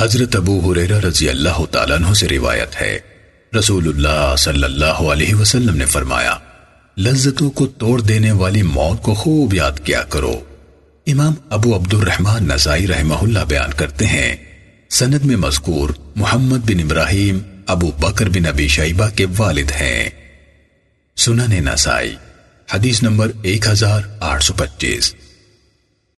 حضرت ابو حریرہ رضی اللہ تعالیٰ عنہ سے روایت ہے۔ رسول اللہ صلی اللہ علیہ وسلم نے فرمایا، لذتوں کو توڑ دینے والی موت کو خوب یاد کیا کرو۔ امام ابو عبد الرحمن نزائی رحمہ اللہ بیان کرتے ہیں، سند میں مذکور محمد بن ابراہیم، ابو بکر بن ابی شیبہ کے والد ہیں۔ سنن نسائی، حدیث نمبر ایک ہزار آٹھ سو پچیس۔